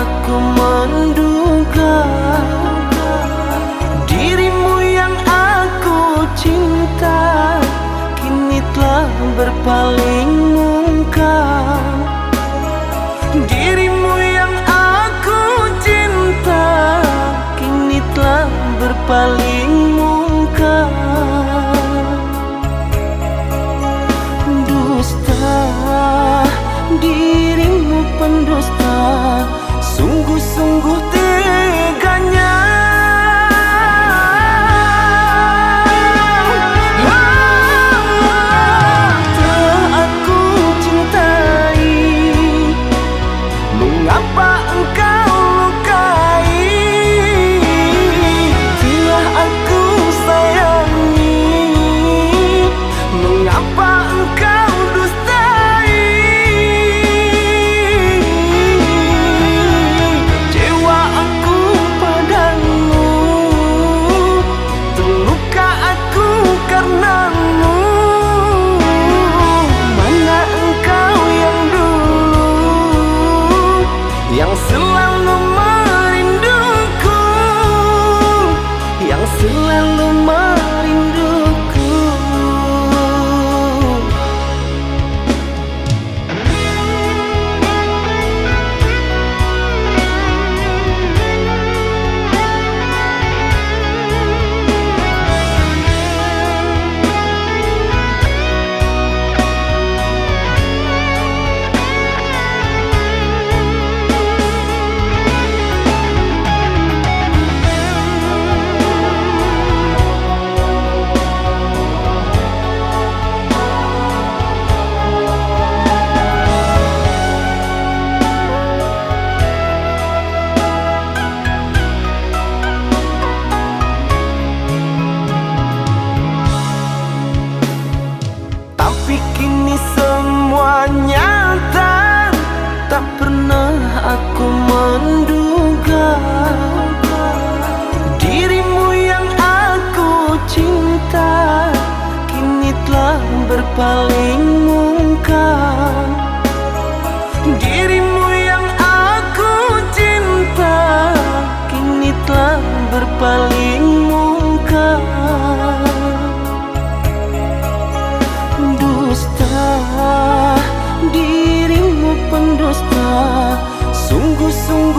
aku menduga Dirimu yang aku cinta Kini telah berpaling muka. Dirimu yang aku cinta Kini telah berpaling muka. Dusta Dirimu pendusta Sungguh-sungguh teganya Thương! Berpaling muka Dirimu yang aku cinta Kini telah berpaling muka Dusta Dirimu pendusta Sungguh-sungguh